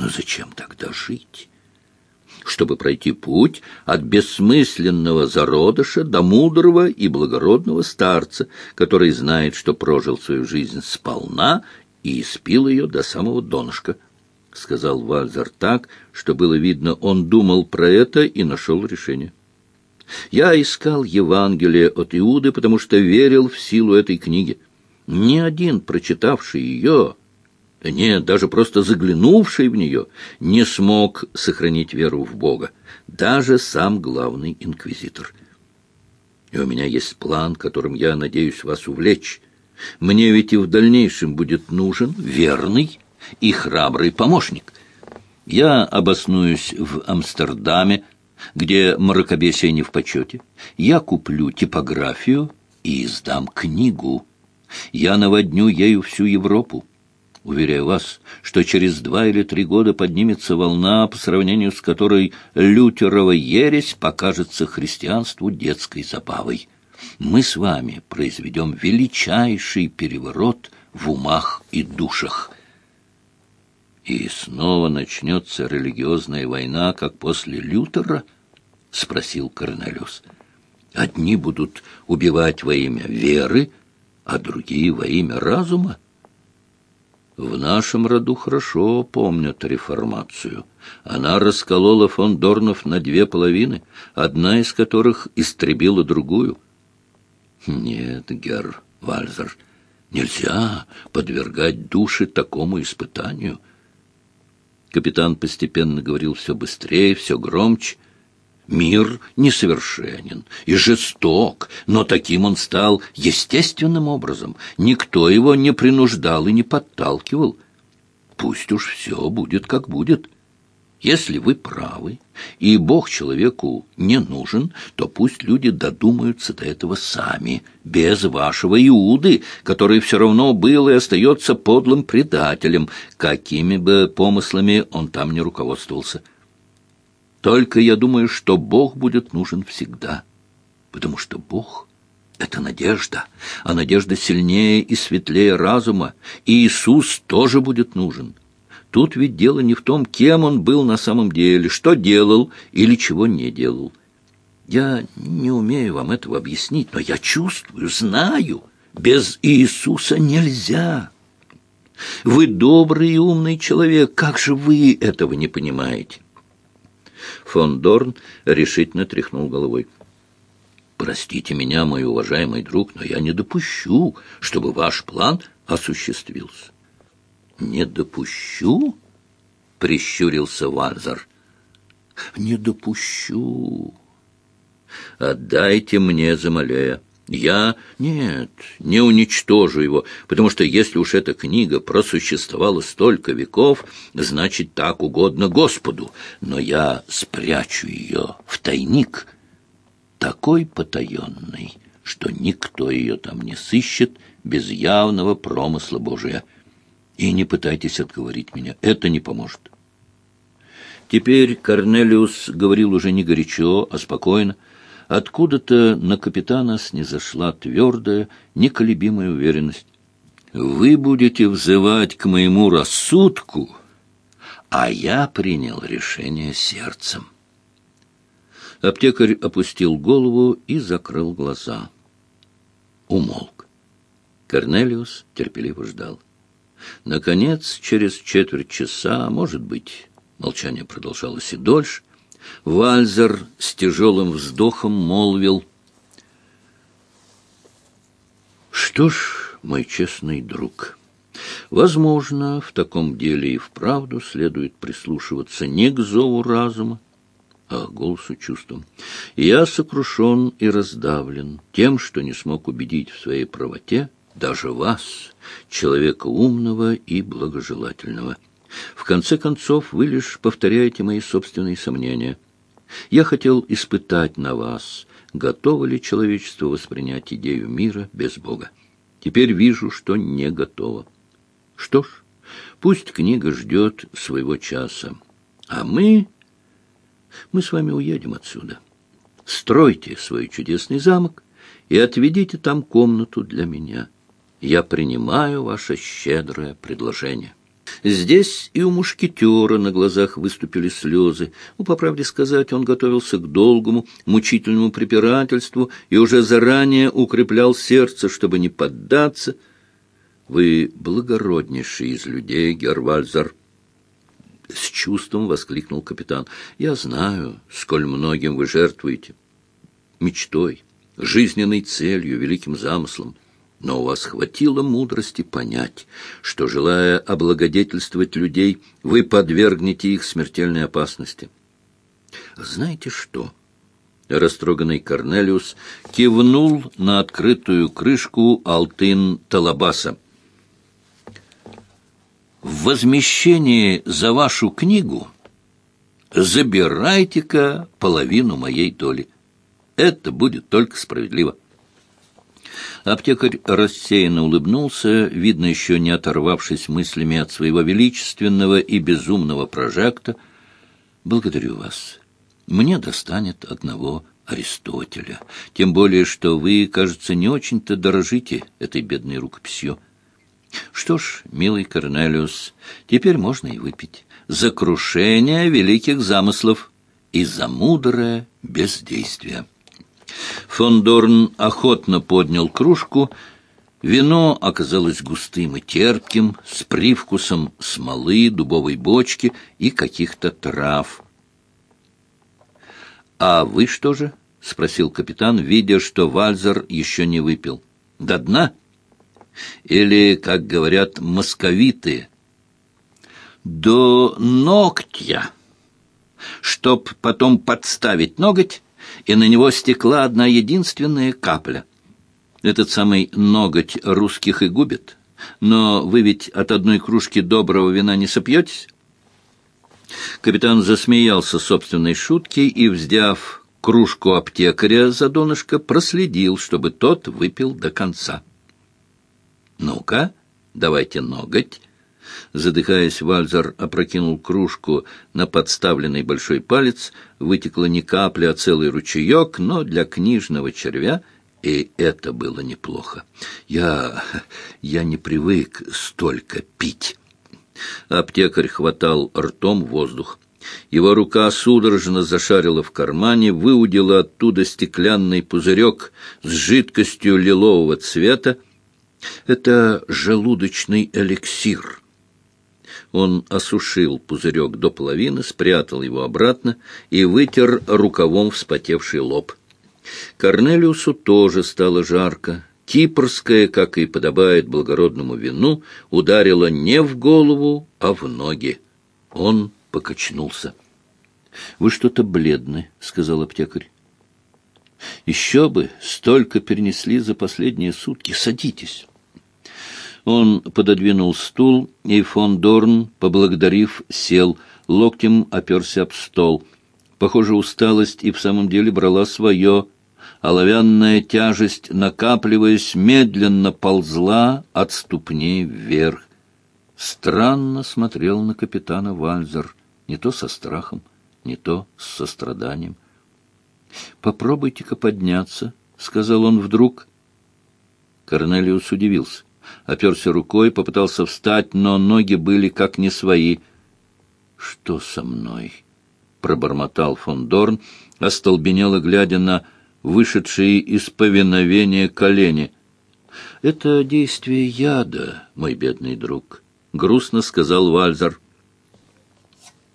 Но зачем тогда жить? Чтобы пройти путь от бессмысленного зародыша до мудрого и благородного старца, который знает, что прожил свою жизнь сполна и испил ее до самого донышка, — сказал Вальзер так, что было видно, он думал про это и нашел решение. Я искал Евангелие от Иуды, потому что верил в силу этой книги. Ни один, прочитавший ее, нет, даже просто заглянувший в нее, не смог сохранить веру в Бога, даже сам главный инквизитор. И у меня есть план, которым я надеюсь вас увлечь. Мне ведь и в дальнейшем будет нужен верный и храбрый помощник. Я обоснуюсь в Амстердаме, где мракобесие не в почете. Я куплю типографию и издам книгу. Я наводню ею всю Европу. Уверяю вас, что через два или три года поднимется волна, по сравнению с которой лютерова ересь покажется христианству детской забавой. Мы с вами произведем величайший переворот в умах и душах. И снова начнется религиозная война, как после Лютера? — спросил Корнелиус. Одни будут убивать во имя веры, а другие во имя разума? — в нашем роду хорошо помнят реформацию. Она расколола фон Дорнов на две половины, одна из которых истребила другую. Нет, Герр Вальзер, нельзя подвергать души такому испытанию. Капитан постепенно говорил все быстрее, все громче. Мир несовершенен и жесток, но таким он стал естественным образом. Никто его не принуждал и не подталкивал. Пусть уж все будет, как будет. Если вы правы, и Бог человеку не нужен, то пусть люди додумаются до этого сами, без вашего Иуды, который все равно был и остается подлым предателем, какими бы помыслами он там не руководствовался. Только я думаю, что Бог будет нужен всегда, потому что Бог — это надежда, а надежда сильнее и светлее разума, и Иисус тоже будет нужен. Тут ведь дело не в том, кем он был на самом деле, что делал или чего не делал. Я не умею вам этого объяснить, но я чувствую, знаю, без Иисуса нельзя. Вы добрый и умный человек, как же вы этого не понимаете? Фон Дорн решительно тряхнул головой. «Простите меня, мой уважаемый друг, но я не допущу, чтобы ваш план осуществился». «Не допущу?» — прищурился Вальзар. «Не допущу. Отдайте мне Замалея». Я... Нет, не уничтожу его, потому что если уж эта книга просуществовала столько веков, значит, так угодно Господу. Но я спрячу ее в тайник, такой потаенный, что никто ее там не сыщет без явного промысла Божия. И не пытайтесь отговорить меня, это не поможет. Теперь Корнелиус говорил уже не горячо, а спокойно, Откуда-то на капитана снизошла твердая, неколебимая уверенность. «Вы будете взывать к моему рассудку, а я принял решение сердцем». Аптекарь опустил голову и закрыл глаза. Умолк. Корнелиус терпеливо ждал. Наконец, через четверть часа, может быть, молчание продолжалось и дольше, Вальзер с тяжелым вздохом молвил. «Что ж, мой честный друг, возможно, в таком деле и вправду следует прислушиваться не к зову разума, а голосу чувствам. Я сокрушен и раздавлен тем, что не смог убедить в своей правоте даже вас, человека умного и благожелательного». В конце концов, вы лишь повторяете мои собственные сомнения. Я хотел испытать на вас, готово ли человечество воспринять идею мира без Бога. Теперь вижу, что не готово. Что ж, пусть книга ждет своего часа, а мы... Мы с вами уедем отсюда. Стройте свой чудесный замок и отведите там комнату для меня. Я принимаю ваше щедрое предложение». Здесь и у мушкетера на глазах выступили слезы. Ну, по правде сказать, он готовился к долгому, мучительному препирательству и уже заранее укреплял сердце, чтобы не поддаться. «Вы благороднейший из людей, Гервальзар!» С чувством воскликнул капитан. «Я знаю, сколь многим вы жертвуете. Мечтой, жизненной целью, великим замыслом но у вас хватило мудрости понять, что, желая облагодетельствовать людей, вы подвергнете их смертельной опасности. Знаете что? Растроганный Корнелиус кивнул на открытую крышку алтын Талабаса. В возмещении за вашу книгу забирайте-ка половину моей доли. Это будет только справедливо. Аптекарь рассеянно улыбнулся, видно, еще не оторвавшись мыслями от своего величественного и безумного прожекта. «Благодарю вас. Мне достанет одного Аристотеля. Тем более, что вы, кажется, не очень-то дорожите этой бедной рукописью. Что ж, милый Корнелиус, теперь можно и выпить. За крушение великих замыслов и за мудрое бездействие». Фон Дорн охотно поднял кружку. Вино оказалось густым и терпким, с привкусом смолы, дубовой бочки и каких-то трав. «А вы что же?» — спросил капитан, видя, что Вальзер еще не выпил. «До дна? Или, как говорят московиты, до ногтя, чтоб потом подставить ноготь и на него стекла одна единственная капля. Этот самый ноготь русских и губит. Но вы ведь от одной кружки доброго вина не сопьетесь? Капитан засмеялся собственной шутки и, вздяв кружку аптекаря за донышко, проследил, чтобы тот выпил до конца. «Ну-ка, давайте ноготь». Задыхаясь, Вальзер опрокинул кружку на подставленный большой палец. Вытекла не капля, а целый ручеек, но для книжного червя и это было неплохо. Я... я не привык столько пить. Аптекарь хватал ртом воздух. Его рука судорожно зашарила в кармане, выудила оттуда стеклянный пузырек с жидкостью лилового цвета. Это желудочный эликсир. Он осушил пузырек до половины, спрятал его обратно и вытер рукавом вспотевший лоб. Корнелиусу тоже стало жарко. Кипрское, как и подобает благородному вину, ударило не в голову, а в ноги. Он покачнулся. — Вы что-то бледны, — сказал аптекарь. — Еще бы, столько перенесли за последние сутки. Садитесь. Он пододвинул стул, и фон Дорн, поблагодарив, сел, локтем оперся об стол. Похоже, усталость и в самом деле брала свое. Оловянная тяжесть, накапливаясь, медленно ползла от ступней вверх. Странно смотрел на капитана Вальзер, не то со страхом, не то с состраданием. «Попробуйте-ка подняться», — сказал он вдруг. Корнелиус удивился оперся рукой, попытался встать, но ноги были как не свои. «Что со мной?» — пробормотал фон Дорн, остолбенело глядя на вышедшие из повиновения колени. «Это действие яда, мой бедный друг», — грустно сказал Вальзер.